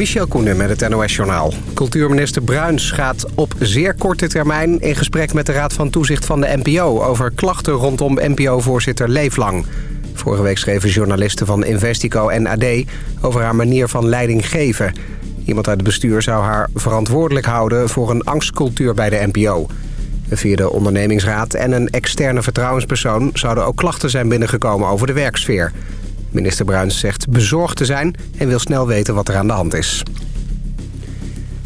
Michel Koenen met het NOS-journaal. Cultuurminister Bruins gaat op zeer korte termijn... in gesprek met de Raad van Toezicht van de NPO... over klachten rondom NPO-voorzitter Leeflang. Vorige week schreven journalisten van Investico en AD... over haar manier van leiding geven. Iemand uit het bestuur zou haar verantwoordelijk houden... voor een angstcultuur bij de NPO. Via de ondernemingsraad en een externe vertrouwenspersoon... zouden ook klachten zijn binnengekomen over de werksfeer... Minister Bruins zegt bezorgd te zijn en wil snel weten wat er aan de hand is.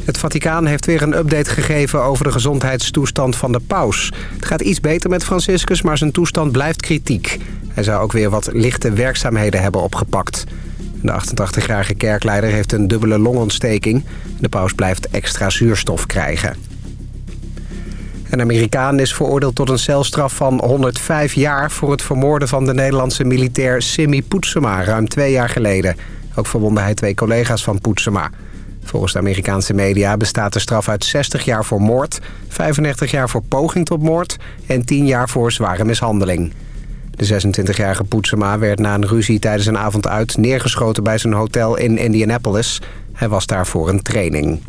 Het Vaticaan heeft weer een update gegeven over de gezondheidstoestand van de paus. Het gaat iets beter met Franciscus, maar zijn toestand blijft kritiek. Hij zou ook weer wat lichte werkzaamheden hebben opgepakt. De 88-jarige kerkleider heeft een dubbele longontsteking. De paus blijft extra zuurstof krijgen. Een Amerikaan is veroordeeld tot een celstraf van 105 jaar... voor het vermoorden van de Nederlandse militair Simi Poetsema ruim twee jaar geleden. Ook verwonde hij twee collega's van Poetsema. Volgens de Amerikaanse media bestaat de straf uit 60 jaar voor moord... 35 jaar voor poging tot moord en 10 jaar voor zware mishandeling. De 26-jarige Poetsema werd na een ruzie tijdens een avond uit... neergeschoten bij zijn hotel in Indianapolis. Hij was daar voor een training.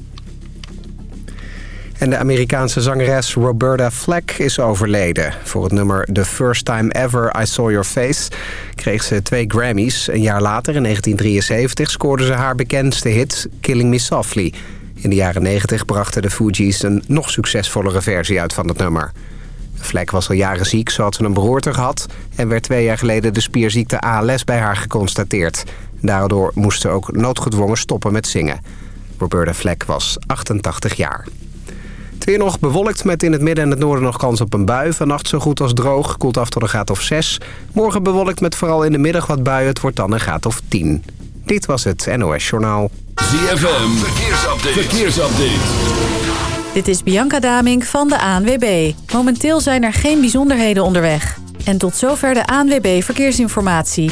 En de Amerikaanse zangeres Roberta Fleck is overleden. Voor het nummer The First Time Ever I Saw Your Face kreeg ze twee Grammys. Een jaar later, in 1973, scoorde ze haar bekendste hit Killing Me Softly. In de jaren 90 brachten de Fugees een nog succesvollere versie uit van het nummer. Fleck was al jaren ziek, zo had ze een beroerte gehad... en werd twee jaar geleden de spierziekte ALS bij haar geconstateerd. Daardoor moest ze ook noodgedwongen stoppen met zingen. Roberta Fleck was 88 jaar. Het weer nog bewolkt met in het midden en het noorden nog kans op een bui. Vannacht zo goed als droog, koelt af tot een graad of 6. Morgen bewolkt met vooral in de middag wat buien. Het wordt dan een graad of 10. Dit was het NOS Journaal. ZFM, verkeersupdate. verkeersupdate. Dit is Bianca Damink van de ANWB. Momenteel zijn er geen bijzonderheden onderweg. En tot zover de ANWB Verkeersinformatie.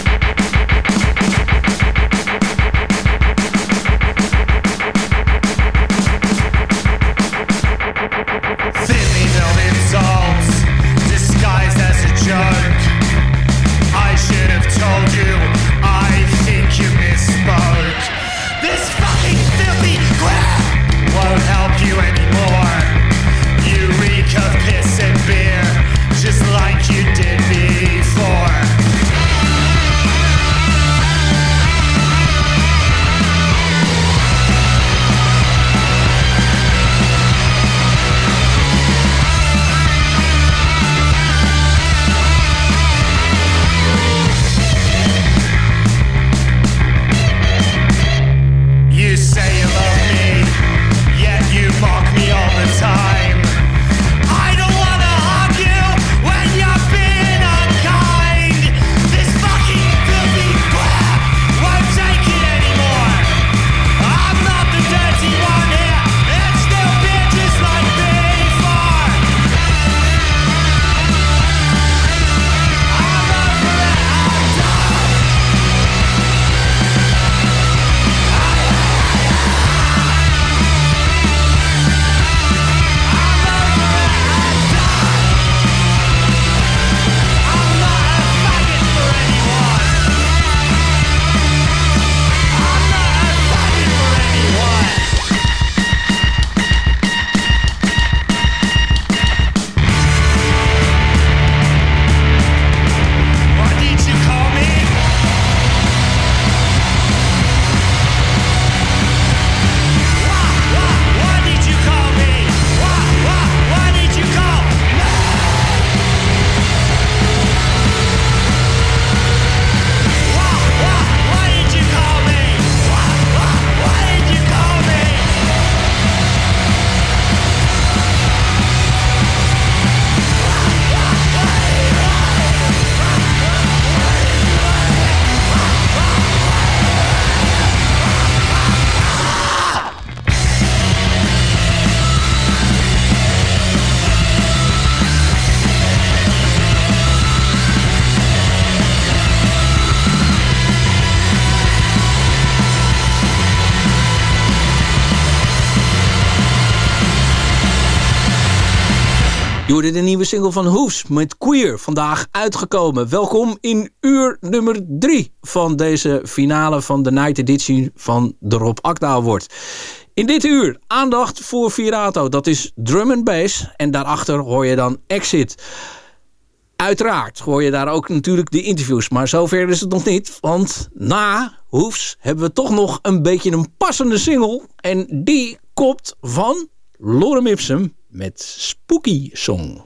Je de nieuwe single van Hoefs met Queer, vandaag uitgekomen. Welkom in uur nummer 3 van deze finale van de Night Edition van de Rob Akda wordt. In dit uur aandacht voor Virato, dat is drum and bass. En daarachter hoor je dan Exit. Uiteraard hoor je daar ook natuurlijk de interviews. Maar zover is het nog niet. Want na Hoefs hebben we toch nog een beetje een passende single. En die komt van Lorem Ipsum met Spooky Song.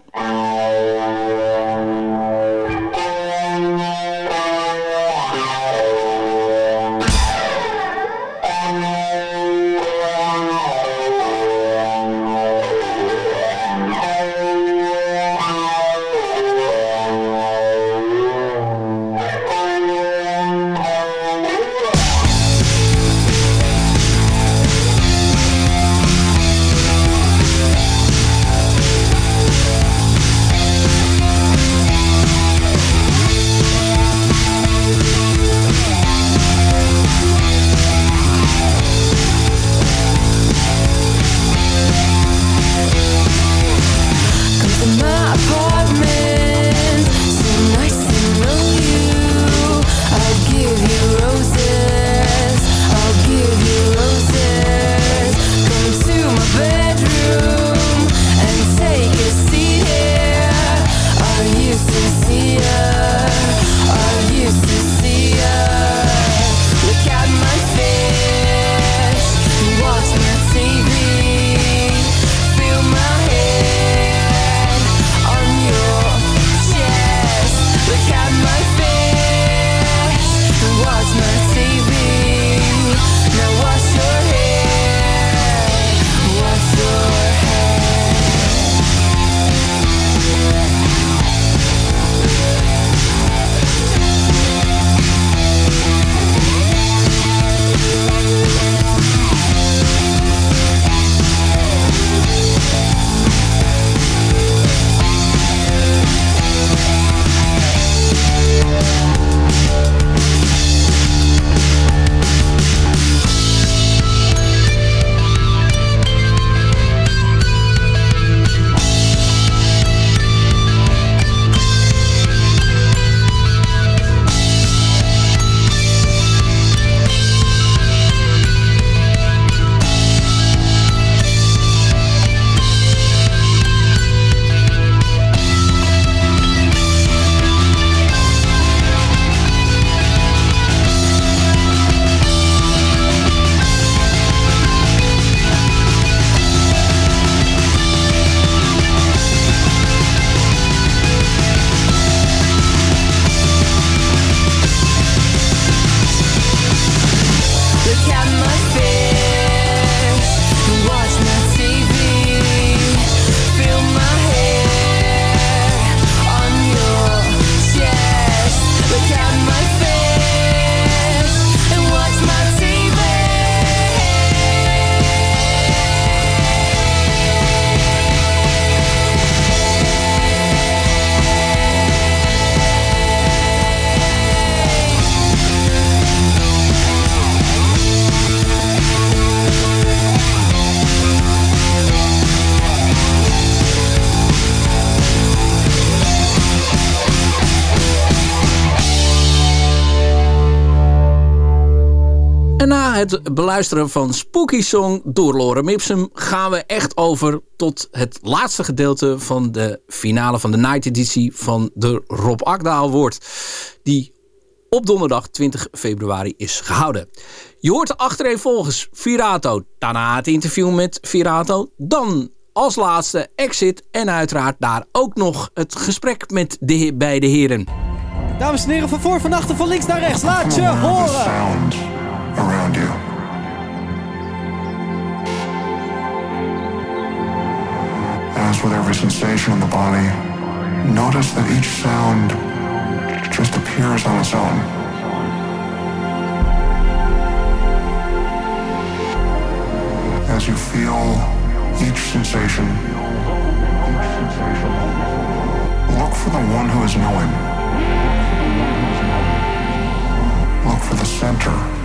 Het beluisteren van Spooky Song door Lorem Ipsum gaan we echt over tot het laatste gedeelte van de finale van de Night Editie van de Rob Akda Award. Die op donderdag 20 februari is gehouden. Je hoort achtereenvolgens Virato, daarna het interview met Virato, dan als laatste Exit en uiteraard daar ook nog het gesprek met de beide heren. Dames en heren, van voor, van achter, van links naar rechts, laat je horen! Around you. As with every sensation in the body, notice that each sound just appears on its own. As you feel each sensation, look for the one who is knowing. Look for the center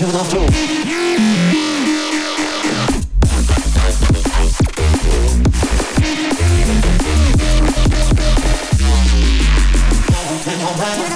to the floor. All.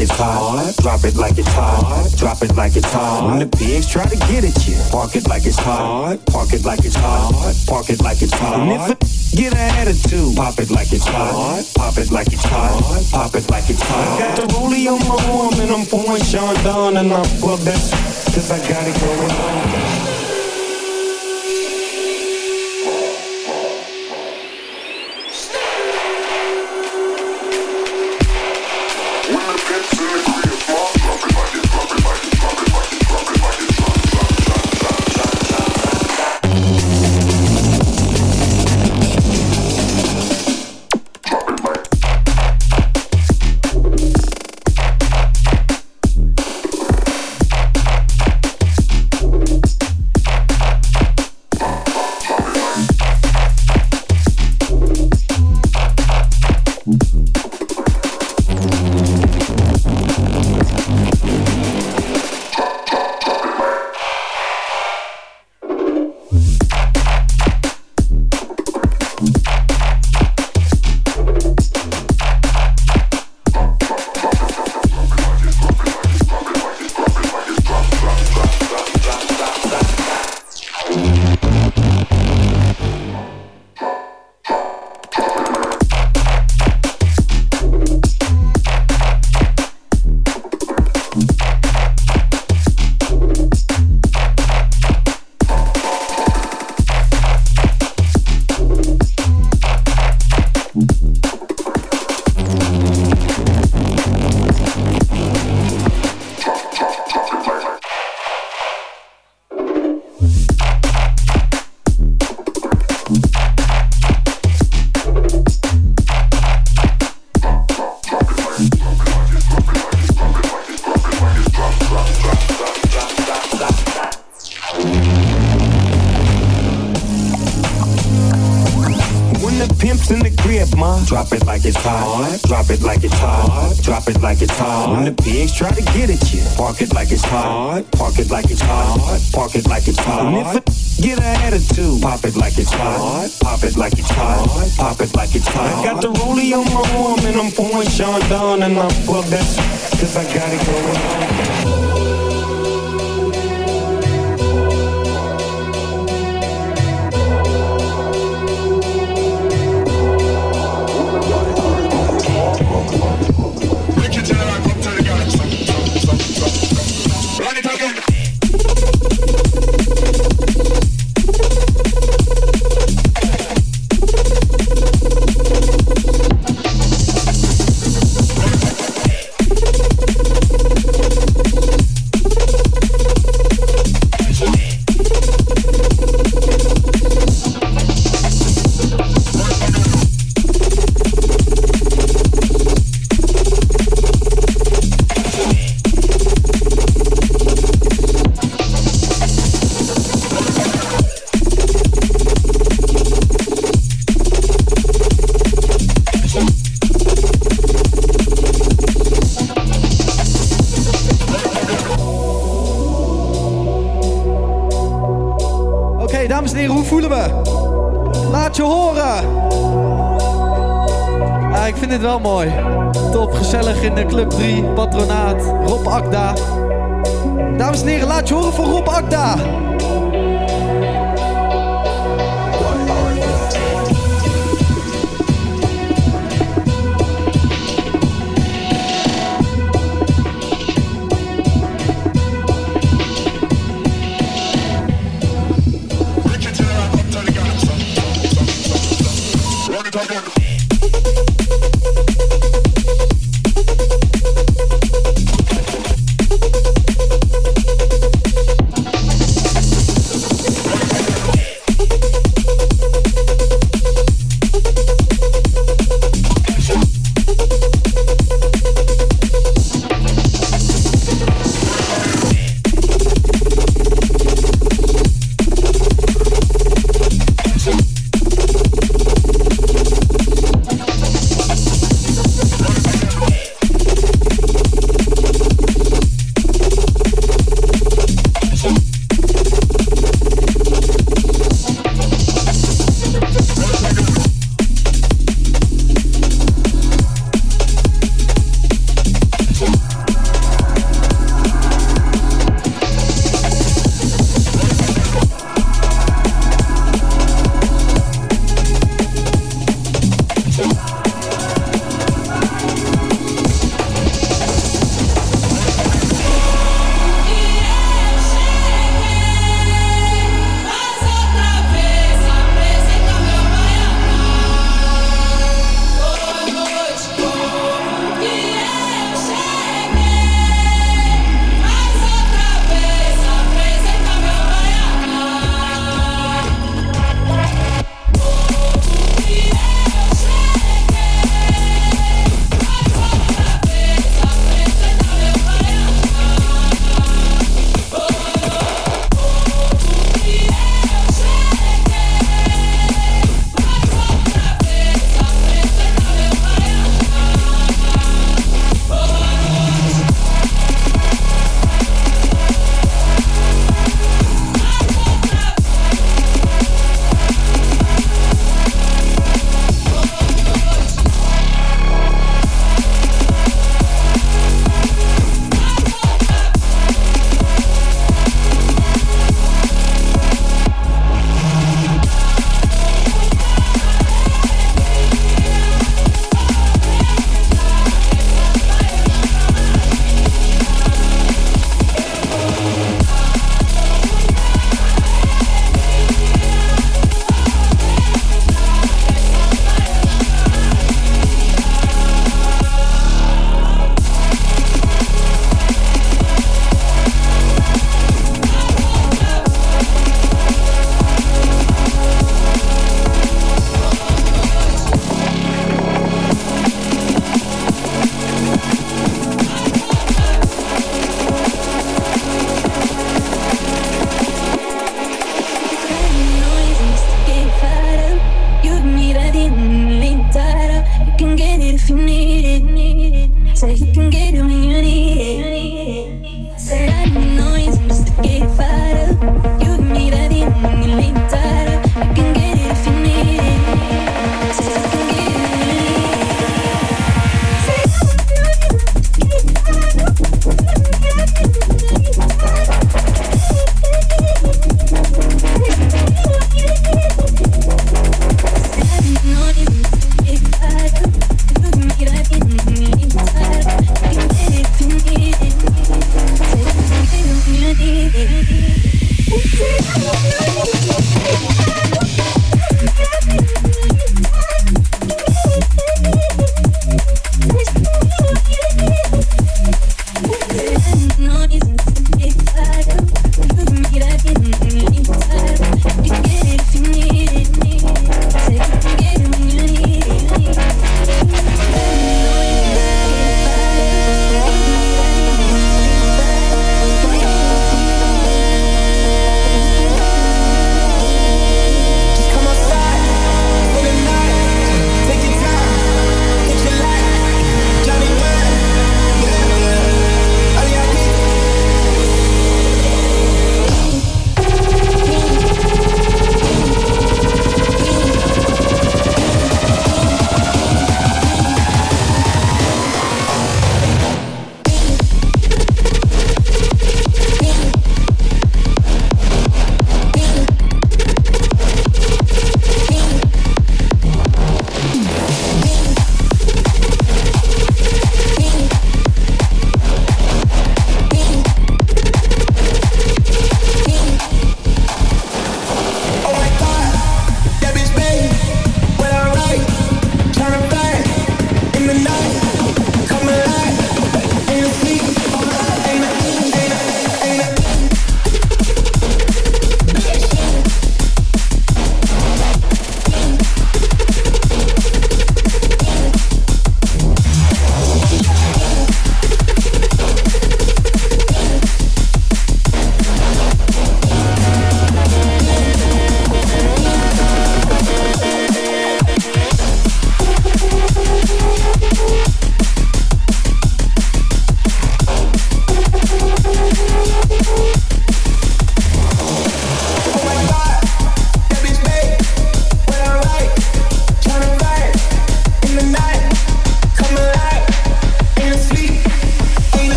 It's hot. Drop it like it's hot. Drop it like it's hot. When the pigs try to get at you, park it like it's hot. Park it like it's hot. Park it like it's hot. And if a get an attitude, pop it like it's hot. Pop it like it's hot. Pop it like it's hot. Got the rollie on my arm and I'm pouring Sean down and I'm plugged that cause I got it going on. it high, drop it mooi. Top, gezellig in de Club 3, Patron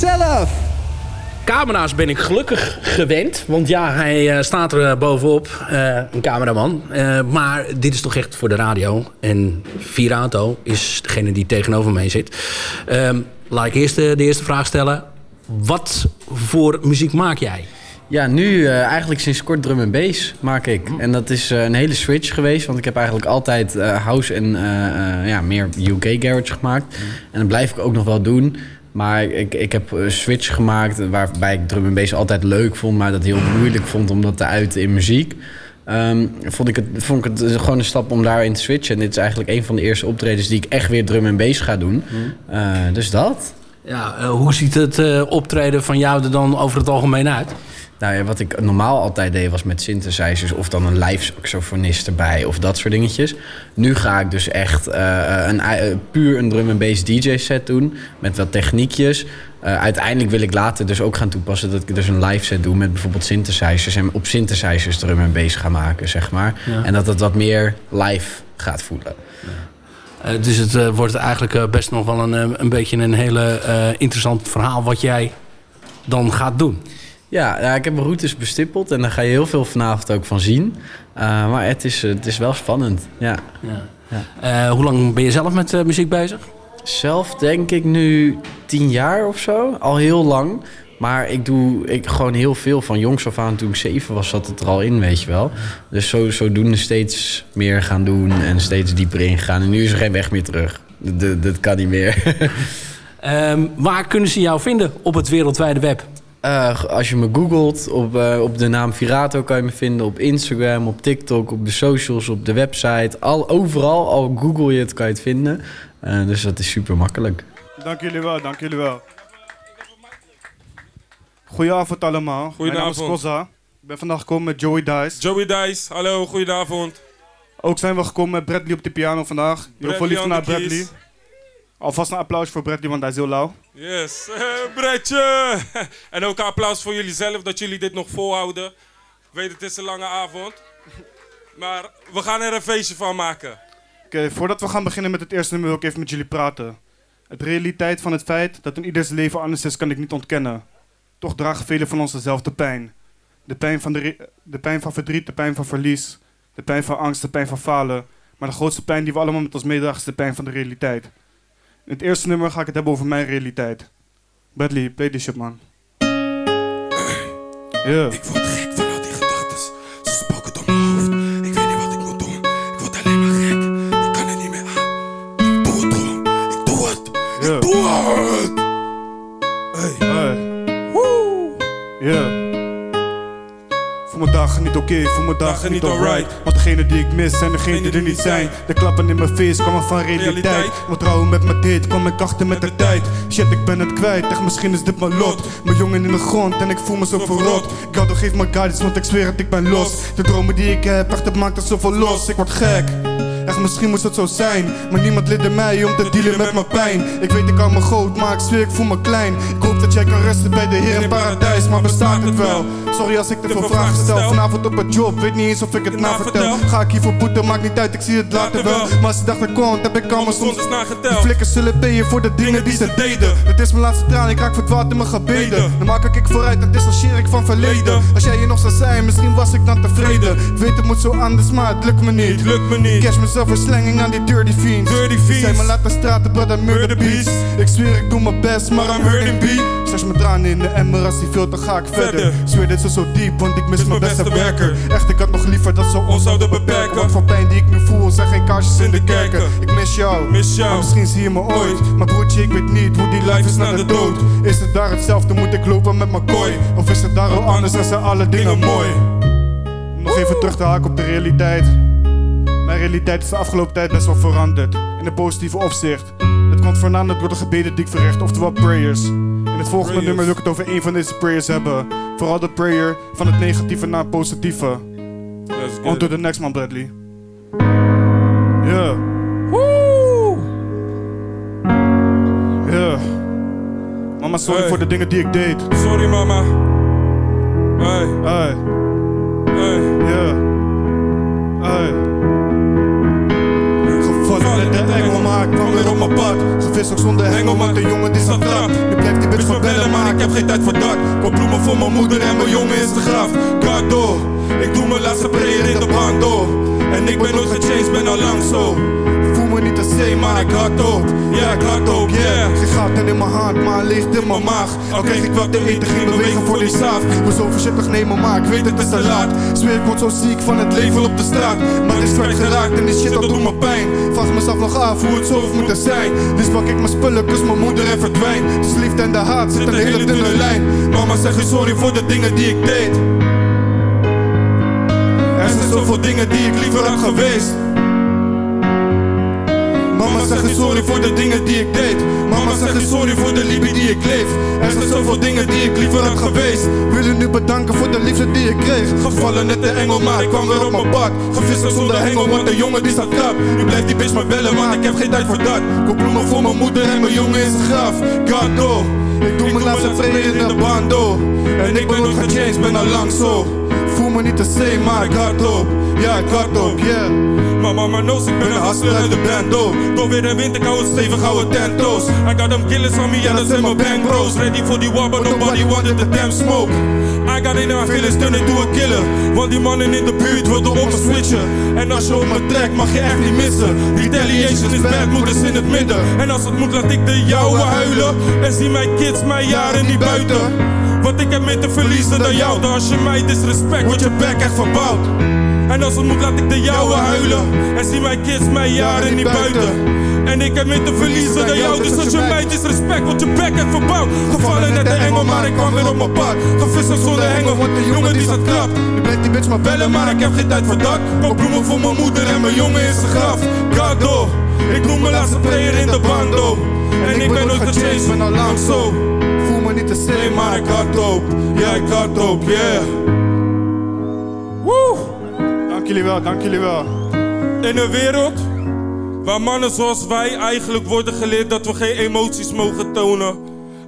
jezelf. Camera's ben ik gelukkig gewend. Want ja, hij eh, staat er eh, bovenop. eh, een cameraman. Eh, maar dit is toch echt voor de radio. En Virato is degene die tegenover mij zit. Ehm, laat ik eerst de, de eerste vraag stellen. Wat voor muziek maak jij? Ja, nu eh, eigenlijk sinds kort drum en bass maak ik. En dat is een hele switch geweest. Want ik heb eigenlijk altijd eh, house en eh, eh, ja, meer UK garage gemaakt. En dat blijf ik ook nog wel doen. Maar ik, ik heb een switch gemaakt waarbij ik drum en bass altijd leuk vond. Maar dat heel moeilijk vond om dat te uiten in muziek. Ehm, vond, ik het, vond ik het gewoon een stap om daarin te switchen. En dit is eigenlijk een van de eerste optredens die ik echt weer drum en bass ga doen. Eh, dus dat. Ja, eh, hoe ziet het eh, optreden van jou er dan over het algemeen uit? Nou ja, wat ik normaal altijd deed was met synthesizers of dan een live saxofonist erbij of dat soort dingetjes. Nu ga ik dus echt eh, een, eh, puur een drum en bass DJ set doen met wat techniekjes. Eh, uiteindelijk wil ik later dus ook gaan toepassen dat ik dus een live set doe met bijvoorbeeld synthesizers en op synthesizers drum en bass ga maken, zeg maar. Ja. En dat het wat meer live gaat voelen. Eh, dus het eh, wordt eigenlijk eh, best nog wel een, eh, een beetje een hele eh, interessant verhaal wat jij dan gaat doen. Ja, ja, ik heb mijn routes bestippeld en daar ga je heel veel vanavond ook van zien. Eh, maar het is, eh, het is wel spannend, ja. Ja. Eh, hoe lang ben je zelf met muziek bezig? Zelf denk ik nu tien jaar of zo. Al heel lang. Maar ik doe ik gewoon heel veel. Van jongs af aan, toen ik zeven was, zat het er al in, weet je wel. Dus zo, zodoende steeds meer gaan doen en steeds dieper ingegaan. En nu is er geen weg meer terug. Dat, kan niet meer. Ehm, waar kunnen ze jou vinden op het wereldwijde web? Eh, als je me googelt, op, eh, op de naam Virato kan je me vinden. Op Instagram, op TikTok, op de socials, op de website. Al, overal, al google je het, kan je het vinden. Eh, dus dat is super makkelijk. Dank jullie wel, dank jullie wel. Goedenavond allemaal. Mijn naam is Goedenavond. Koza. Ik ben vandaag gekomen met Joey Dice. Joey Dice, hallo, goedenavond. Ook zijn we gekomen met Bradley op de piano vandaag. Heel veel liefde naar. Bradley. Alvast een applaus voor Bradley, want hij is heel lauw. Yes, eh, Bretje. en ook een applaus voor jullie zelf dat jullie dit nog volhouden. Ik weet het is een lange avond. Maar we gaan er een feestje van maken. Oké, voordat we gaan beginnen met het eerste nummer wil ik even met jullie praten. Het realiteit van het feit dat in ieders leven anders is, kan ik niet ontkennen. Toch dragen velen van ons dezelfde pijn. De pijn van, de, de pijn van verdriet, de pijn van verlies, de pijn van angst, de pijn van falen. Maar de grootste pijn die we allemaal met ons meedragen is de pijn van de realiteit. In het eerste nummer ga ik het hebben over mijn realiteit. Bradley, play this shit, man. Yeah. Ik word gek van al die gedachten. Ze spoken door mijn hoofd. Ik weet niet wat ik moet doen. Ik word alleen maar gek. Ik kan er niet meer aan. Ik doe het gewoon. Ik doe het. Ik doe het. Hey. Hey. Yeah. Voel mijn dagen niet oké, voel mijn dagen niet alright. Want degene die ik mis zijn degene die er niet zijn. De klappen in mijn face komen van realiteit. Mijn trouwen met mijn date kwam ik achter met de tijd. Shit, ik ben het kwijt, echt misschien is dit mijn lot. Mijn jongen in de grond en ik voel me zo verrot. God, geef me guidance, want ik zweer het, ik ben los. De dromen die ik heb, echt het maakt er zoveel los. Ik word gek. Echt, misschien moest het zo zijn. Maar niemand leerde mij om te dealen met mijn pijn. Ik weet, ik hou me groot, maar ik zweer, ik voel me klein. Ik hoop dat jij kan rusten bij de Heer in paradijs, maar bestaat het wel? Sorry als ik te veel vragen stel. Vanavond op het job, weet niet eens of ik het na vertel. Ga ik hiervoor boeten, maakt niet uit, ik zie het later wel. Maar als je dacht er komt, heb ik allemaal soms. Die flikkers zullen payen voor de dingen die ze deden. Het is mijn laatste traan, ik raak verdwaald in mijn gebeden. Dan maak ik vooruit, dat distancieer ik van verleden. Als jij hier nog zou zijn, misschien was ik dan tevreden. Ik weet het moet zo anders, maar het lukt me niet. Lukt me niet. Mezelf verslenging aan die dirty fiends. Dirty fiends. zijn me laten straten, brother, murder beats. Ik zweer, ik doe mijn best, maar I'm hurting beat. Zes mijn tranen in de emmer, als die vult, dan ga ik verder. Zweer, dit is zo diep, want ik mis mijn beste werker. Echt, ik had nog liever dat ze ons zouden beperken. Wat voor pijn die ik nu voel, zijn geen kaarsjes in de kerken. Ik mis jou, Mis jou. maar misschien zie je me ooit. Maar broertje, ik weet niet hoe die life is na de dood. Is het daar hetzelfde, moet ik lopen met mijn kooi? Of is het daar al anders en zijn alle dingen mooi? Nog even terug te haken op de realiteit. Mijn realiteit is de afgelopen tijd best wel veranderd. In een positieve opzicht. Het komt voornamelijk door de gebeden die ik verricht, oftewel prayers. In het volgende Prayers. nummer wil ik het over één van deze prayers hebben. Vooral de prayer van het negatieve naar het positieve. On to the next man, Bradley. Yeah. Yeah. Mama, sorry Hey. voor de dingen die ik deed. Sorry mama. Hey. Hey. Vallen de engel, maar ik kwam weer op mijn pad. Gevist ook zonder hengel, maar de jongen die zat trap. Nu blijft die bitch van bellen, maar ik heb geen tijd voor dat. Koop bloemen voor mijn moeder en mijn jongen is de graf. Gado, ik doe mijn laatste prayer in de bando. En ik ben nooit gechanged, ben al lang zo. Me niet te zee, maar ik had op. Ja, ik had op, yeah. Geen gaten in mijn hand, maar licht in mijn maag. Al kreeg ik wat te eten, ging bewegen voor die saaf. Ik moet zo voorzichtig nemen, maar ik weet het is te laat. Zweer ik word zo ziek van het leven op de straat. Maar het is kwijtgeraakt en die shit dat doet me pijn. Vraag mezelf nog af hoe het zo heeft moeten zijn. Dus pak ik mijn spullen, kus mijn moeder en verdwijn. Dus liefde en de haat zit een hele dunne lijn. Mama zeg je sorry voor de dingen die ik deed. Er zijn zoveel dingen die ik liever had geweest. Mama zeg je sorry voor de dingen die ik deed. Mama zeg je sorry voor de liefde die ik leef. Er zijn zoveel dingen die ik liever had geweest. Wil je nu bedanken voor de liefde die ik kreeg. Gevallen net de engel, maar ik kwam weer op mijn pad. Gevist zonder hengel, want de jongen die staat krap. Nu blijft die bitch me bellen, maar ik heb geen tijd voor dat. Koop bloemen voor mijn moeder en mijn jongen is graf. Gado, ik doe mijn laatste prayer in de bando. En ik ben nooit gechanged, ben al lang zo. Voel me niet te zee, maar ik hard op. Ja, ik hard op, yeah. Mama, maar knows, ik ben een hustler uit de bando. Door weer een winterkoude, stevig oude tento's. I got them killers on me, ja, dat zijn mijn bang bros. Ready for the war, but nobody wanted the damn smoke. I got in my feelings, turn into a killer. Want die mannen in de buurt wilden op me switchen. En als je op me trekt, mag je echt niet missen. Retaliation is bad, moeders in het midden. En als het moet, laat ik de jouwe huilen. En zie mijn kids mijn jaren niet buiten. Want ik heb meer te verliezen dan jou. Dan als je mij disrespect, wordt je bek echt verbouwd. En als het moet, laat ik de jouwe huilen. En zie mijn kids mijn jaren niet buiten. En ik heb meer te verliezen dan jou. Dus als je mij disrespect, wordt je bek echt verbouwd. Gevallen net de engel, maar ik kwam weer op mijn pad. Gevisseld zonder hengel, want de jongen die staat krap. Nu blijft die bitch maar bellen, maar ik heb geen tijd voor dat. Koop bloemen voor mijn moeder en mijn jongen is een graf. Gado, ik doe mijn laatste prayer in de bando. En ik ben nooit gechanged, ben al lang zo. Niet te zee, maar ik hard op. Ja, ik hard op, yeah. Woe! Dank jullie wel, dank jullie wel. In een wereld waar mannen zoals wij eigenlijk worden geleerd dat we geen emoties mogen tonen.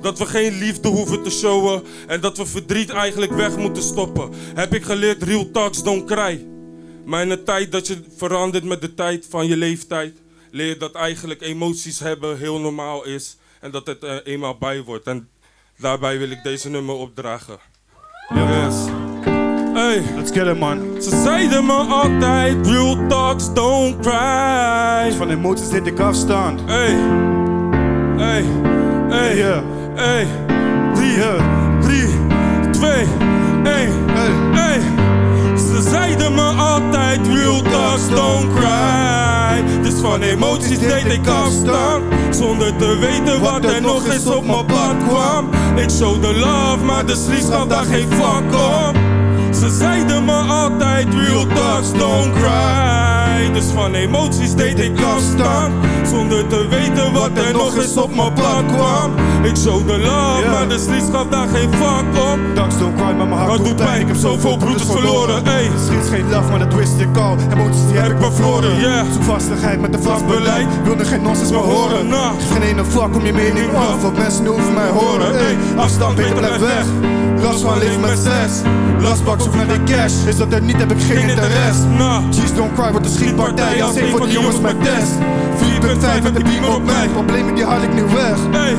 Dat we geen liefde hoeven te showen en dat we verdriet eigenlijk weg moeten stoppen. Heb ik geleerd, real talks don't cry. Maar in de tijd dat je verandert met de tijd van je leeftijd, leer je dat eigenlijk emoties hebben heel normaal is. En dat het er eenmaal bij wordt. En daarbij wil ik deze nummer opdragen. Yes. Hey. Let's get it, man. Ze zeiden me altijd, real talks don't cry. Van emoties deed ik afstand. Hey. Hey. Hey. Yeah. Hey. Drie. Drie. Twee. Één. Hey. Hey. Ze zeiden me altijd, real talks don't cry. Dus van emoties deed ik afstand. Zonder te weten wat er nog eens op mijn pad kwam. Ik showde love, maar de streets gaf daar geen fuck om. Ze zeiden me altijd, real talks don't cry. Dus van emoties deed ik afstand. Zonder te weten wat er nog eens op mijn pad kwam. Ik showde love, maar de streets gaf daar geen fuck om. Talks don't cry, maar mijn hart doet pijn. Ik heb zoveel broeders verloren, ey. Streets geen love, maar dat wist ik al. Emoties die heb ik bevroren. Yeah. Zoek vastigheid met een vast beleid. Wilde geen nonsens meer horen. Nah. Geef geen ene fuck om je mening af. Wat mensen nu over mij horen, ey. Afstand, beter blijf weg. Last van leven met stress. Lastbak zoek naar de cash. Is dat er niet, heb ik geen interesse. Cheese don't cry, wordt de schietpartij. Als een van de jongens met test. 4.5 met de beamer op mij. Problemen die haal ik nu weg. Hey.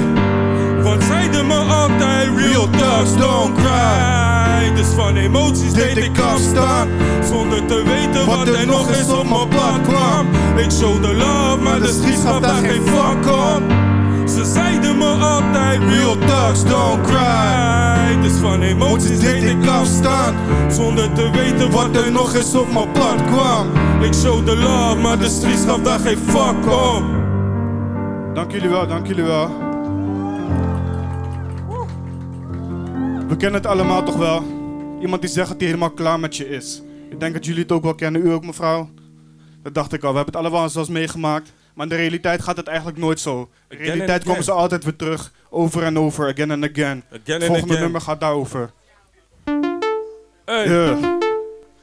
Want zeiden me altijd, real talks don't cry. Dus van emoties deed ik afstand. Zonder te weten wat, er nog eens op mijn pad kwam. Ik showde love, maar de streets gaf daar geen fuck om. Ze zeiden me altijd, real talks don't cry. Dus van emoties deed ik afstand. Zonder te weten wat er nog eens op mijn pad kwam. Ik showde love, maar de streets gaf daar geen fuck om. Dank jullie wel, dank jullie wel. We kennen het allemaal toch wel. Iemand die zegt dat hij helemaal klaar met je is. Ik denk dat jullie het ook wel kennen, u ook mevrouw. Dat dacht ik al, we hebben het allemaal zelfs meegemaakt. Maar in de realiteit gaat het eigenlijk nooit zo. In de realiteit komen ze altijd weer terug. Over en over, again and again. again het volgende again. nummer gaat daarover. Hey. Yeah.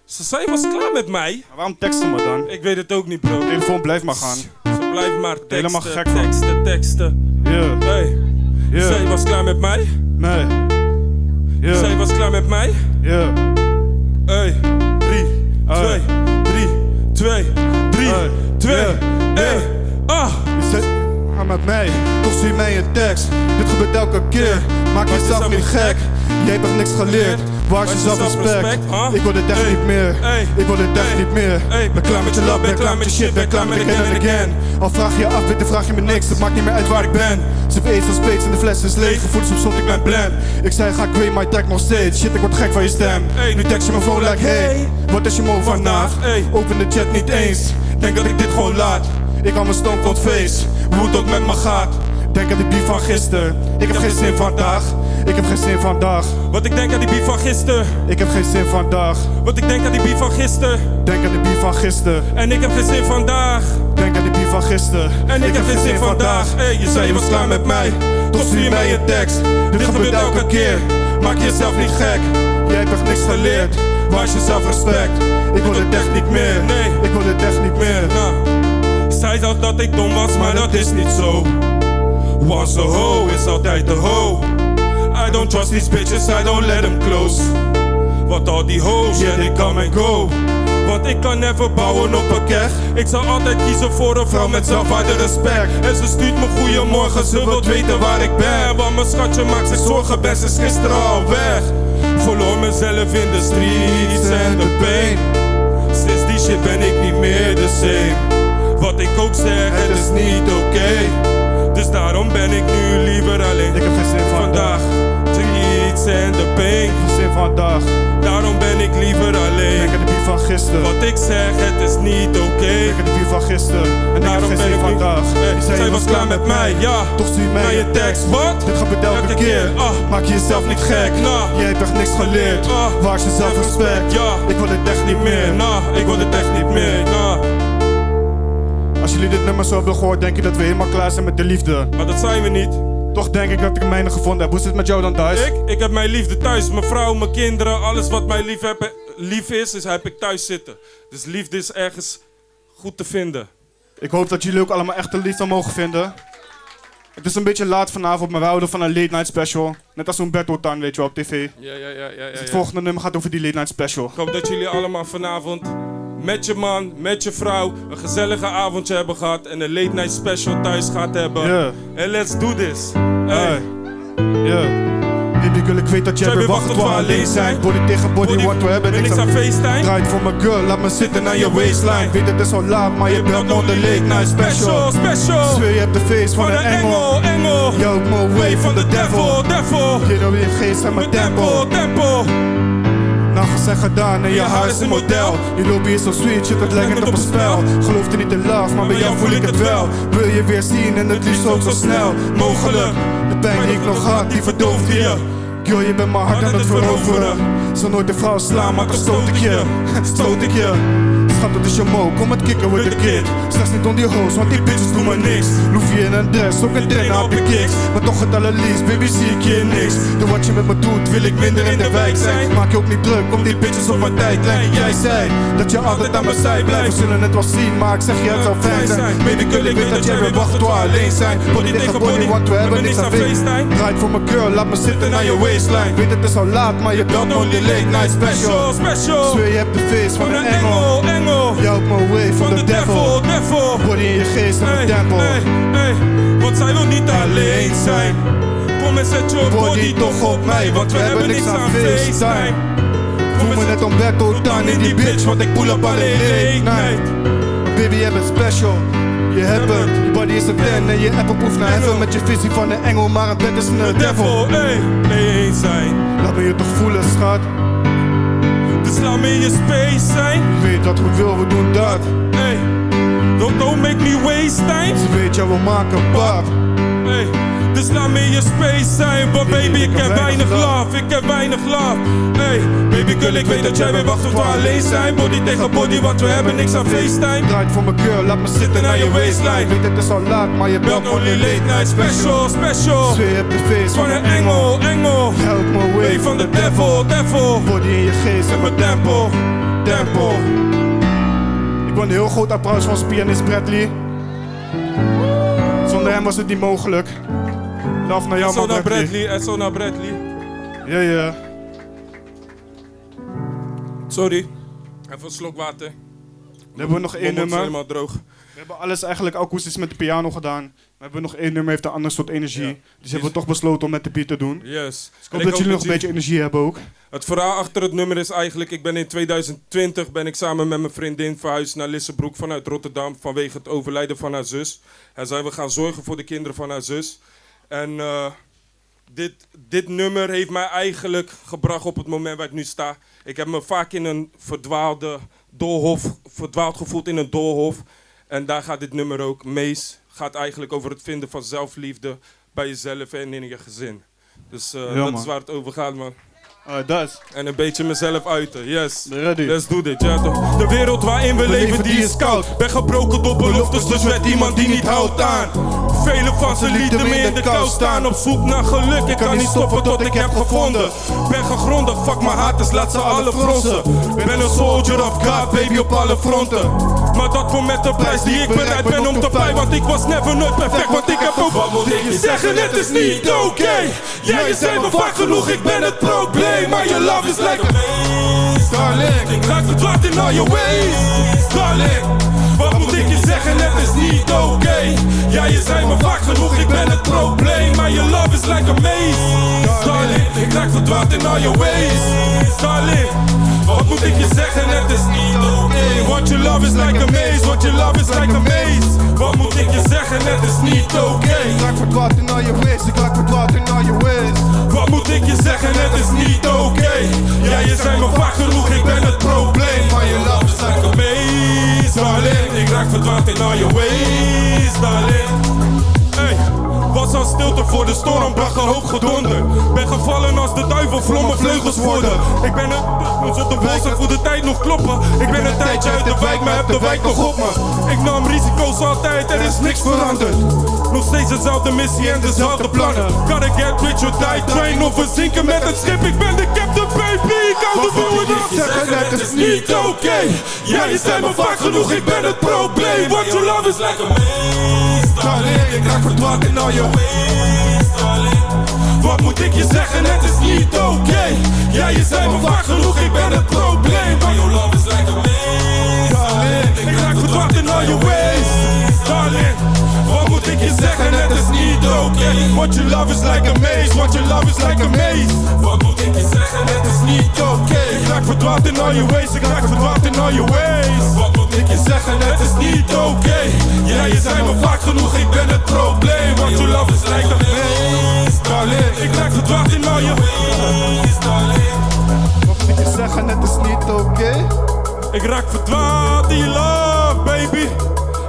Ze zijn was klaar met mij. Maar waarom teksten me dan? Ik weet het ook niet, bro. De telefoon blijft maar gaan. Ze blijft maar teksten, Helemaal gek teksten, teksten, teksten. Yeah. Hey. Yeah. Zij was klaar met mij? Nee. Yeah. Zij was klaar met mij? Ja. Hey. 3, 2, 3, 2, 3, 2, 1. Ah, je zit aan met mij, toch zie mij een tekst. Dit gebeurt elke keer, maak jezelf niet gek. Jij hebt niks geleerd. Waar is je zelfrespect? Ik word het echt niet meer. Ik word het echt niet meer. Ben klaar met je love, ben klaar met je shit, ben klaar met again and again. Al vraag je af, dit vraag je me niks, het maakt niet meer uit waar ik ben. Ze eet van speeks en de fles is leeg, gevoed soms stond ik ben blam. Ik zei ga ik my tech nog steeds. Shit, ik word gek van je stem. Nu tekst je me voor like hey, wat is je mo vandaag? Open de chat niet eens, denk dat ik dit gewoon laat. Ik hou mijn stone cold face, hoe het ook met me gaat. Denk aan die beef van gisteren, ik heb geen zin vandaag. Ik heb geen zin vandaag. Wat ik denk aan die beef van gisteren. Ik heb geen zin vandaag. Wat ik denk aan die beef van gisteren. Denk aan die beef van gisteren. En ik heb geen zin vandaag. Denk aan die beef van gisteren. En ik, heb geen zin vandaag. Hey, je zei je was klaar met mij. Toch stuur je mij een tekst. Dit gebeurt elke keer. Maak jezelf niet gek. Jij hebt echt niks geleerd. Waar is je zelfrespect? Ik wil dit echt niet meer. Nee, ik wil dit echt niet meer. Zij zou dat ik dom was, maar dat is niet zo. Once a hoe is altijd de hoe. I don't trust these bitches, I don't let them close. Want al die hoes, yeah, they come and go. Want ik kan never bouwen op een keg. Ik zal altijd kiezen voor een vrouw met zelfwaarde respect. En ze stuurt me goeiemorgen, ze wilt weten waar ik ben. Want mijn schatje maakt zich zorgen, best is gisteren al weg. Verloor mezelf in de streets en de pain. Sinds die shit ben ik niet meer de same. Wat ik ook zeg, het is niet oké. Dus daarom ben ik nu liever alleen. Ik heb geen zin vandaag. Streets en de pain. Geen zin vandaag. Daarom ben ik liever alleen. Denk aan de beef van gisteren. Wat ik zeg, het is niet oké. Denk aan de beef van gisteren. En Daarom ik heb ben geen zin ik vandaag. Hey, zij was klaar met mij, ja. Toch stuur je mij je tekst. Wat? Dit gebeurt elke Elke keer. ah. Maak je jezelf niet gek. Nah. Jij hebt echt niks geleerd. Ah. Waar is je zelfrespect? Ja. Ik wil dit echt niet meer. Nah, ik wil dit echt niet meer, nah. Als jullie dit nummer zo hebben gehoord, denk je dat we helemaal klaar zijn met de liefde. Maar dat zijn we niet. Toch denk ik dat ik mijne gevonden heb. Hoe zit het met jou dan thuis? Ik? Ik heb mijn liefde thuis. Mijn vrouw, mijn kinderen, alles wat mij lief, heb, lief is, is heb ik thuis zitten. Dus liefde is ergens goed te vinden. Ik hoop dat jullie ook allemaal echt een liefde mogen vinden. Het is een beetje laat vanavond, maar we houden van een late night special. Net als zo'n Battle Time, weet je wel, op tv. Ja, ja, ja, ja. ja, Dus het volgende nummer gaat over die late night special. Ik hoop dat jullie allemaal vanavond met je man, met je vrouw een gezellige avondje hebben gehad en een late night special thuis gaat hebben. En let's do this. Hey. Ja. Baby girl, ik weet dat jij weer wacht tot tot we alleen zijn. Body tegen body, Body- we hebben ben niks aan FaceTime. Draait voor mijn girl, laat me zitten aan je waistline. Weet het is al laat, maar je belt nog de late night special. Special, special. Zweer je hebt de face van een engel. engel. Yo, mo way van de devil. devil. Je dan weer geest aan mijn tempo. Tempo, Nou gezegd gedaan en je haar is een model. Je lobby is zo sweet, shit het lijkt op een spel. Geloof er niet in love, maar bij jou voel ik het wel. Wil je weer zien en het liefst ook zo snel Mogelijk, de pijn die ik nog had, die verdoofde je. Yo, je bent mijn hart aan het veroveren. Zal nooit de vrouw slaan, maar dan stoot ik je. Stoot ik je Schat, dat is je mo, kom het kicken with the kid. Slechts niet on die hoes, want die bitches doen me niks. Loefje in een dress, ook een trainer op je kicks. Maar toch het allerliefst, baby zie ik je niks. Door wat je met me doet, wil ik minder in de wijk zijn. Maak je ook niet druk, om die bitches op mijn tijdlijn. Jij zei, dat je altijd aan mijn zij blijft. We zullen het wel zien, maar ik zeg je het zou fijn zijn. Baby girl, ik weet dat jij weer wacht we alleen zijn. Body tegen body, want we hebben niks aan FaceTime Draait voor mijn girl, laat me zitten aan je waistline. Weet het is al laat, maar je belt nog die late night special. Special. Zweer je hebt de face van een engel Jou op mijn way van de devil. devil. Body in je geest aan de tempel hey, hey. Want zij wil niet alleen zijn. Kom en zet je body toch op mij, want we hebben niks aan FaceTime. Voel me net Umberto Tan in die bitch, want ik pull up alleen late Baby, jij bent special. Je hebt het, je body is een ten en je apple proeft naar heaven Met je visie van een engel, maar een bed is een devil. hey, nee zijn. Laat me je toch voelen, schat laat me in je space zijn. Je weet wat goed wil, we doen dat Hey, don't, don't make me waste time. Ze weet jou, we maken pap dus laat me in je space zijn. Want baby, ik heb weinig love, ik heb weinig love. Hey, baby girl, ik weet dat jij weer wacht tot we alleen zijn. Body tegen body, want we hebben niks aan FaceTime. Draait voor mijn girl, laat me zitten aan je waistline Weet het is al laat, maar je belt only late night special special. Zweer hebt de face Van een engel, engel. Help me way Way van de devil, devil. Body in je geest en mijn tempo, tempo Ik wil een heel groot applaus van onze pianist Bradley Zonder hem was het niet mogelijk Love naar jou man Bradley en zo naar Bradley. Ja ja Sorry, even een slok water. Dan hebben we nog één nummer helemaal droog. We hebben alles eigenlijk akoestisch met de piano gedaan. We hebben nog één nummer, heeft een ander soort energie. Dus hebben we toch besloten om met de beat te doen. Yes. Dus ik hoop dat jullie nog een beetje energie hebben ook. Het verhaal achter het nummer is eigenlijk, ik ben in 2020 ben ik samen met mijn vriendin verhuisd naar Lissebroek vanuit Rotterdam vanwege het overlijden van haar zus. En zei we gaan zorgen voor de kinderen van haar zus. En eh, dit, dit nummer heeft mij eigenlijk gebracht op het moment waar ik nu sta. Ik heb me vaak in een verdwaalde doolhof, verdwaald gevoeld in een doolhof. En daar gaat dit nummer ook. Mees gaat eigenlijk over het vinden van zelfliefde bij jezelf en in je gezin. Dus eh, dat is waar het over gaat, man. En een beetje mezelf uiten, yes. Ready. Let's do dit, ja toch. De wereld waarin we leven, die is koud. Ben gebroken door beloftes, dus werd iemand die niet houdt aan. Velen van ze lieten me in de kou staan. Op zoek naar geluk, ik kan niet stoppen tot ik heb gevonden. Ben gegrondig, fuck mijn haters, laat ze alle fronsen. Ben een soldier of God, baby, op alle fronten. Maar dat komt met de prijs die ik bereid ben om te pijn. Want ik was never nooit perfect, want ik heb ook wat moet ik je zeggen, het is niet oké. Jij is me vaak genoeg, ik ben het probleem. Maar je love is like a maze, darling. Ik raak verdwaald in al je ways, darling. Wat moet ik je zeggen, het is niet oké. Jij je zei me vaak genoeg, ik ben het probleem. Maar je love is like a maze, darling. Ik raak verdwaald in al je ways, zeggen, het is niet oké. What you love is like a maze, what you love is like a maze. Wat moet ik je zeggen, het is niet oké. Ik raak verdwaald in al je ways, ik raak verdwaald in al je ways. Wat moet ik je zeggen, het is niet oké. Ja, je zei me vaak genoeg, ik ben het probleem. Maar je love is like a maze, darling. Ik raak verdwaald in al je ways, darling. Hey, was al stilte voor de storm, bracht een hoop gedonder. Ben gevallen als de duivel vlommen vleugels worden. Ik ben het, op de bossen voor de tijd nog kloppen. Ik ben een tijdje uit de wijk, maar heb de wijk nog op me. Ik nam risico's altijd, er is niks veranderd. Nog steeds dezelfde missie en dezelfde plannen. Gotta get rich or die train of verzinken met het schip. Ik ben de captain baby, ik hou de boel en zeggen het is niet oké. Ja, je zei me vaak genoeg, ik ben het probleem. What you love is like a maze, Ik raak verdwaald in al je ways, darling. Wat moet ik je zeggen, het is niet oké. Ja, je zei me vaak genoeg, ik ben het probleem. Maar your love is like a maze, darling. Ik raak verdwaald in al je ways, darling. Wat moet ik je zeggen, het is niet oké. What you love is like a maze, what you love is like a maze. Wat moet ik je zeggen, het is niet oké. Ik raak verdwaald in al je ways, ik raak verdwaald in al je ways. Ik je zeggen, het is niet oké. Ja, je zei me vaak genoeg, ik ben het probleem. What you love is like a maze, darling. Ik raak verdwaald in al je ways, darling. Wat moet ik je zeggen, het is niet oké. Ik raak verdwaald in je love, baby.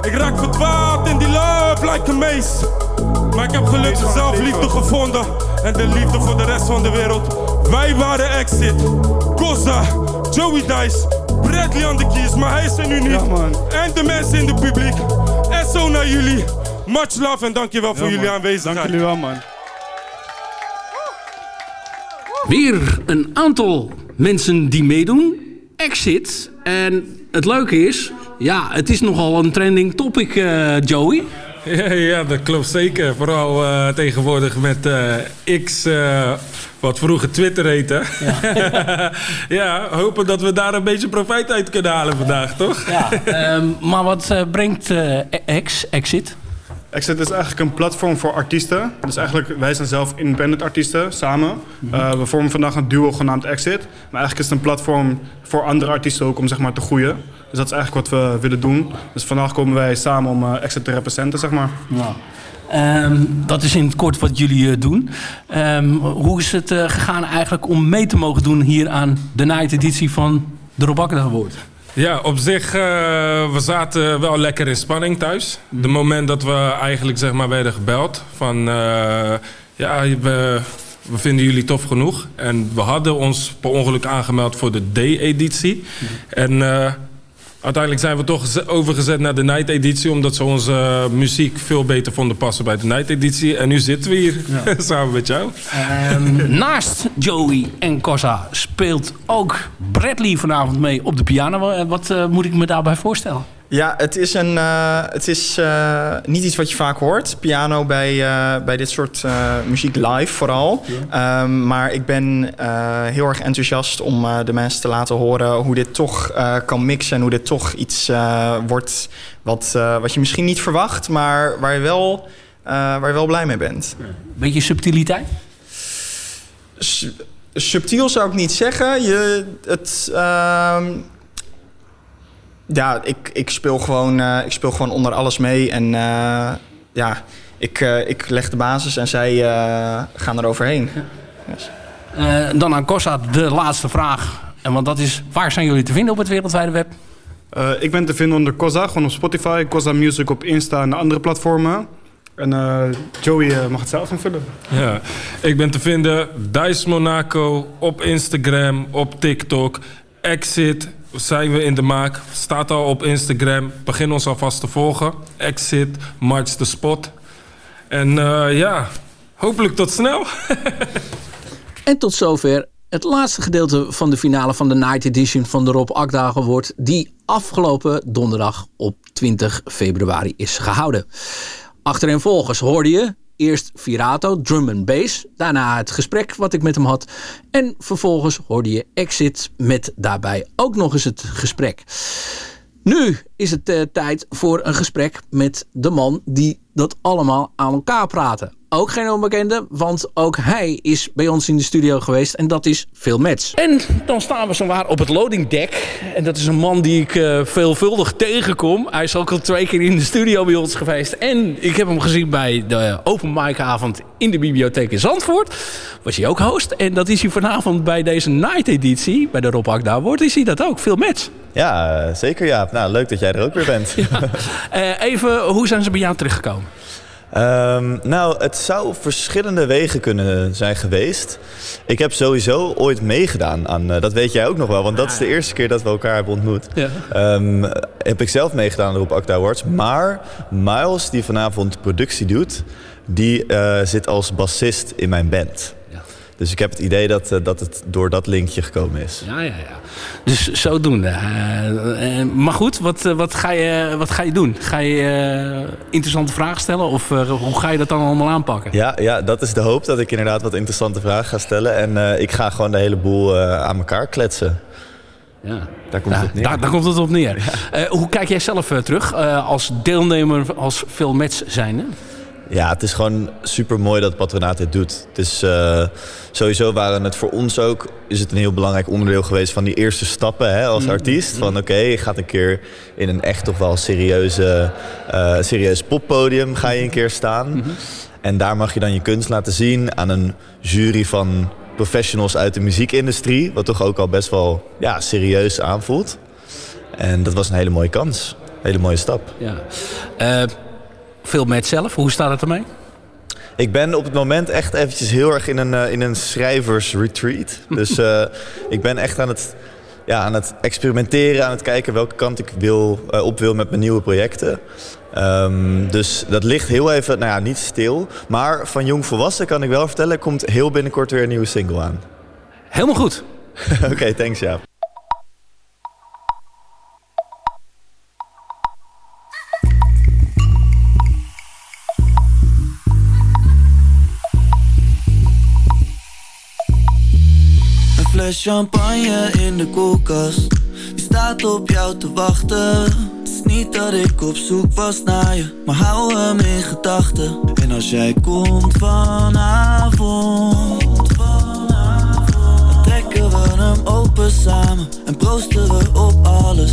Ik raak verdwaald in die love like a maze. Maar ik heb gelukkig zelfliefde gevonden. En de liefde voor de rest van de wereld. Wij waren Exit. Koza, Joey Dice, Bradley aan de keys. Maar hij is er nu niet. En de mensen in het publiek. En zo naar jullie. Much love en dankjewel voor Ja, jullie aanwezigheid. Dank jullie wel, man. Weer een aantal mensen die meedoen. Exit. En het leuke is, ja, het is nogal een trending topic, eh, Joey. Ja, ja, dat klopt zeker. Vooral eh, tegenwoordig met eh, X, eh, wat vroeger Twitter heette. Ja. ja, hopen dat we daar een beetje profijt uit kunnen halen vandaag, toch? Ja, ehm, maar wat brengt X, Exit? Exit is eigenlijk een platform voor artiesten. Dus eigenlijk, wij zijn zelf independent artiesten, samen. Eh, we vormen vandaag een duo genaamd Exit. Maar eigenlijk is het een platform voor andere artiesten ook om zeg maar, te groeien. Dus dat is eigenlijk wat we willen doen. Dus vandaag komen wij samen om eh, Exit te representen, zeg maar. Ja. Ehm, dat is in het kort wat jullie eh, doen. Ehm, hoe is het gegaan eigenlijk om mee te mogen doen hier aan de night editie van de Rob Akda Award? Ja, op zich, eh, we zaten wel lekker in spanning thuis. De moment dat we eigenlijk zeg maar werden gebeld van... eh, ja, we, we vinden jullie tof genoeg. En we hadden ons per ongeluk aangemeld voor de D-editie. En eh, uiteindelijk zijn we toch geze- overgezet naar de night-editie... omdat ze onze eh, muziek veel beter vonden passen bij de night-editie. En nu zitten we hier samen met jou. Ehm, naast Joey en Cosa speelt ook Bradley vanavond mee op de piano. Eh, Wat eh, moet ik me daarbij voorstellen? Ja, het is, een, eh, het is eh, niet iets wat je vaak hoort. Piano bij, eh, bij dit soort muziek live vooral. Ehm, maar ik ben heel erg enthousiast om de mensen te laten horen hoe dit toch kan mixen. En hoe dit toch iets wordt wat, wat je misschien niet verwacht, maar waar je wel, waar je wel blij mee bent. Beetje subtiliteit? Su- subtiel zou ik niet zeggen. Je, het, ehm, ja, ik, ik, speel gewoon, eh, ik speel gewoon onder alles mee. En eh, ja, ik, eh, ik leg de basis en zij eh, gaan er overheen. Yes. Eh, dan aan Kossa de laatste vraag. En want dat is, waar zijn jullie te vinden op het wereldwijde web? Eh, ik ben te vinden onder Koza, gewoon op Spotify. Koza Music op Insta en andere platformen. En eh, Joey mag het zelf invullen. Ja, ik ben te vinden Dice Monaco op Instagram, op TikTok. Exit zijn we in de maak. Staat al op Instagram. Begin ons alvast te volgen. Exit, March the Spot. En eh, ja, hopelijk tot snel. En tot zover het laatste gedeelte van de finale van de Night Edition van de Rob Akda Award. Die afgelopen donderdag op 20 februari is gehouden. Achtereenvolgens hoorde je eerst Virato, drum and bass. Daarna het gesprek wat ik met hem had. En vervolgens hoorde je Exit met daarbij ook nog eens het gesprek. Nu is het eh, tijd voor een gesprek met de man die dat allemaal aan elkaar praten. Ook geen onbekende, want ook hij is bij ons in de studio geweest. En dat is Phil Metz. En dan staan we zowaar op het loading deck. En dat is een man die ik eh, veelvuldig tegenkom. Hij is ook al twee keer in de studio bij ons geweest. En ik heb hem gezien bij de open mic avond in de bibliotheek in Zandvoort. Was hij ook host. En dat is hij vanavond bij deze night editie. Bij de Rob Akda wordt is hij dat ook. Phil Metz. Ja, zeker Jaap. Nou, leuk dat jij er ook weer bent. Eh, even, hoe zijn ze bij jou Ehm, nou, het zou verschillende wegen kunnen zijn geweest. Ik heb sowieso ooit meegedaan aan, eh, dat weet jij ook nog wel, want dat is de eerste keer dat we elkaar hebben ontmoet. Ja. Ehm, heb ik zelf meegedaan aan de Rob Acta Awards. Maar Miles, die vanavond productie doet, die eh, zit als bassist in mijn band. Dus ik heb het idee dat, eh, dat het door dat linkje gekomen is. Ja, ja, ja. Dus zodoende. Eh, eh, maar goed, wat, wat, ga je, wat ga je doen? Ga je interessante vragen stellen? Of hoe ga je dat dan allemaal aanpakken? Ja, ja, dat is de hoop dat ik inderdaad wat interessante vragen ga stellen. En ik ga gewoon de hele boel aan elkaar kletsen. Ja. Daar komt Ja, het op neer. Daar, daar komt het op neer. Hoe kijk jij zelf terug als deelnemer, als Phil Metz zijnde? Ja, het is gewoon super mooi dat Patronaat dit doet. Het is eh, sowieso waren het voor ons ook is het een heel belangrijk onderdeel geweest van die eerste stappen hè, als Mm. artiest. Van oké, je gaat een keer in een echt toch wel serieuze, eh, serieus poppodium ga je een keer staan. En daar mag je dan je kunst laten zien aan een jury van professionals uit de muziekindustrie. Wat toch ook al best wel ja, serieus aanvoelt. En dat was een hele mooie kans. Hele mooie stap. Ja. Eh, Phil Metz zelf, hoe staat het ermee? Ik ben op het moment echt eventjes heel erg in een, eh, in een schrijversretreat. Dus eh, ik ben echt aan het, ja, aan het experimenteren, aan het kijken welke kant ik wil, eh, op wil met mijn nieuwe projecten. Ehm, dus dat ligt heel even, nou ja, niet stil. Maar van jong volwassen kan ik wel vertellen, er komt heel binnenkort weer een nieuwe single aan. Helemaal goed. Oké, thanks ja. Champagne in de koelkast. Die staat op jou te wachten. Het is niet dat ik op zoek was naar je Maar hou hem in gedachten. En als jij komt vanavond Dan trekken we hem open samen En proosten we op alles.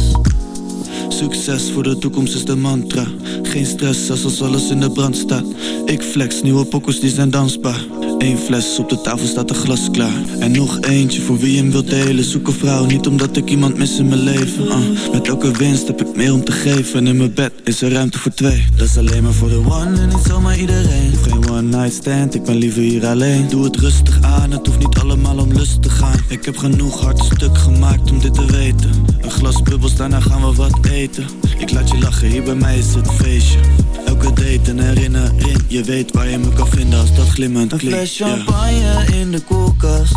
Succes voor de toekomst is de mantra. Geen stress als alles in de brand staat. Ik flex, nieuwe pokkels die zijn dansbaar Eén fles, op de tafel staat een glas klaar. En nog eentje voor wie hem wil delen. Zoek een vrouw, niet omdat ik iemand mis in mijn leven. Uh, Met elke winst heb ik meer om te geven. En in mijn bed is er ruimte voor twee. Dat is alleen maar voor de one en niet zomaar iedereen. Geen one night stand, ik ben liever hier alleen. Doe het rustig aan, het hoeft niet allemaal om lust te gaan. Ik heb genoeg hard stuk gemaakt om dit te weten. Een glas bubbels, daarna gaan we wat eten. Ik laat je lachen, hier bij mij is het feestje. Elke date een herinnering. Je weet waar je me kan vinden als dat glimmend klinkt champagne in de koelkast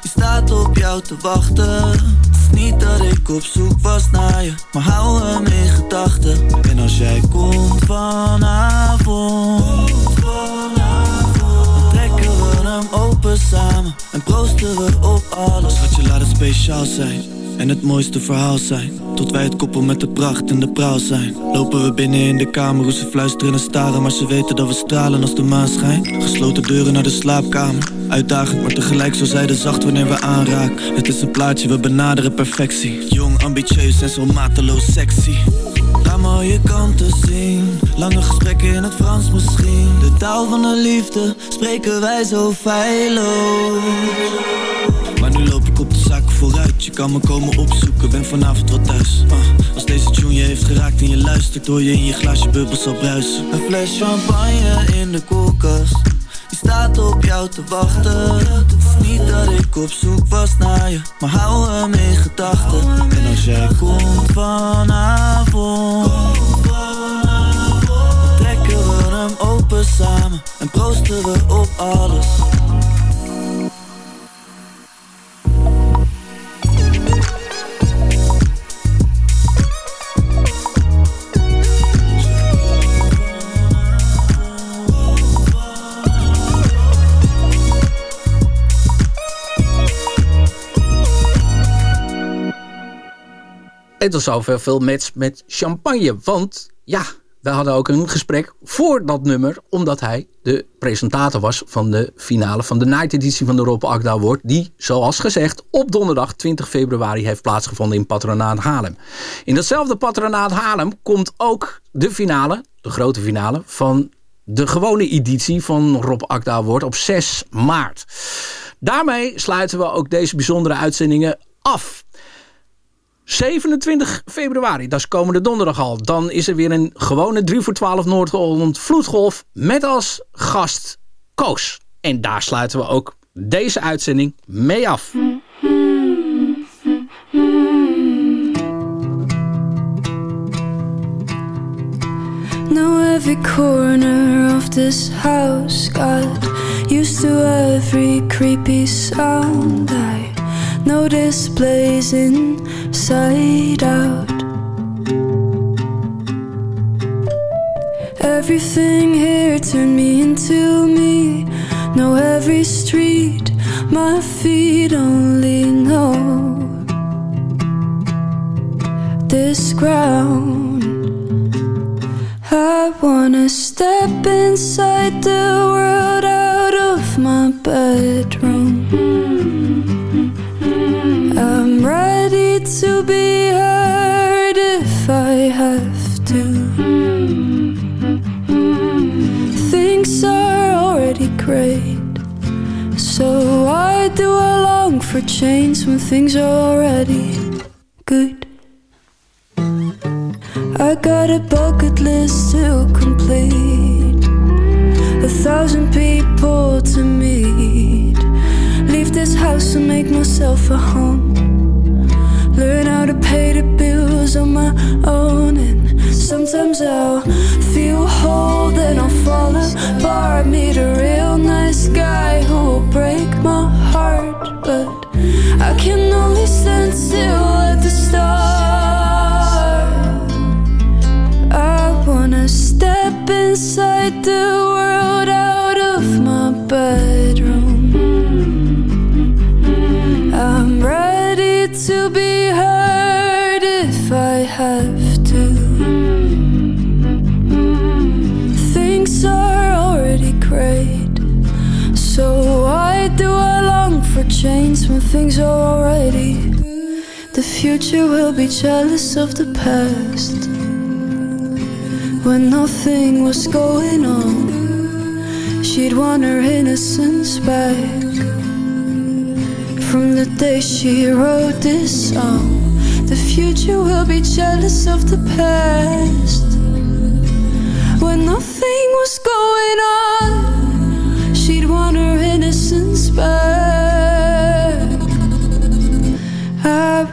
Die staat op jou te wachten Het is niet dat ik op zoek was naar je, maar hou hem in gedachten. En als jij komt vanavond, dan trekken we hem open samen en proosten we op alles. Wat je laat het speciaal zijn en het mooiste verhaal zijn. Tot wij het koppel met de pracht en de praal zijn. Lopen we binnen in de kamer, hoe ze fluisteren en staren, maar ze weten dat we stralen als de maan schijnt. Gesloten deuren naar de slaapkamer. Uitdagend, maar tegelijk zo zijde zacht wanneer we aanraken. Het is een plaatje, we benaderen perfectie. Jong, ambitieus en zo mateloos sexy. Laat je kanten zien. Lange gesprekken in het Frans misschien. De taal van de liefde spreken wij zo feilloos. Op de zaken vooruit. Je kan me komen opzoeken, ben vanavond wat thuis. Ah, als deze tune je heeft geraakt en je luistert, hoor je in je glaasje bubbels al bruisen. Een fles champagne in de koelkast. Die staat op jou te wachten. Niet dat ik op zoek was naar je, maar hou hem in gedachten. En als jij komt vanavond, trekken we hem open samen en proosten we op alles. Tot zover veel match met champagne. Want ja, we hadden ook een gesprek voor dat nummer. Omdat hij de presentator was van de finale van de night editie van de Rob Akda Award. Die, zoals gezegd, op donderdag 20 februari heeft plaatsgevonden in Patronaat Haarlem. In datzelfde Patronaat Haarlem komt ook de finale, de grote finale, van de gewone editie van Rob Akda Award op 6 maart. Daarmee sluiten we ook deze bijzondere uitzendingen af. 27 februari, dat is komende donderdag al. Dan is er weer een gewone 3 voor 12 Noord-Holland vloedgolf met als gast Koos. En daar sluiten we ook deze uitzending mee af. Now every corner of this house got used to every creepy sound. Notice blazing inside out. Everything here turned me into me. Know every street my feet only know. This ground. I wanna step inside the world out of my bedroom. I'm ready to be heard if I have to. Things are already great, so why do I long for change when things are already good? I got a bucket list to complete, a thousand people to meet. Leave this house and make myself a home. Learn how to pay the bills on my own, and sometimes I'll feel whole, then I'll fall apart. Meet a real nice guy who will break my heart, but I can only stand still at the start. I wanna step inside the future will be jealous of the past when nothing was going on. She'd want her innocence back from the day she wrote this song. The future will be jealous of the past when nothing was going on.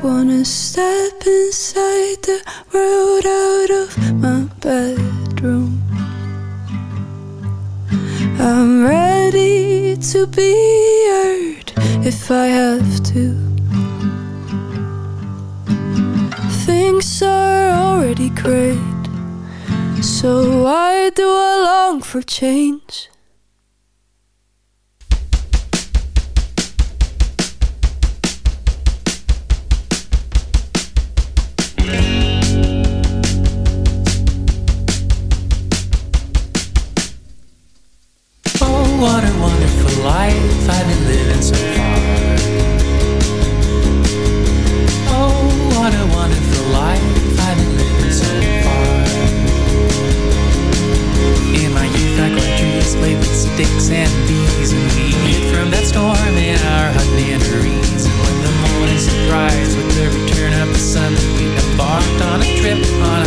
Wanna step inside the world out of my bedroom. I'm ready to be heard if I have to. Things are already great. So why do I long for change? Life I've been living so far. Oh, what a wonderful life I've been living so far. In my youth, I climbed trees, played with sticks and bees, and we hid from that storm in our hut mandarins. And when the morning surprised with the return of the sun, we embarked on a trip on our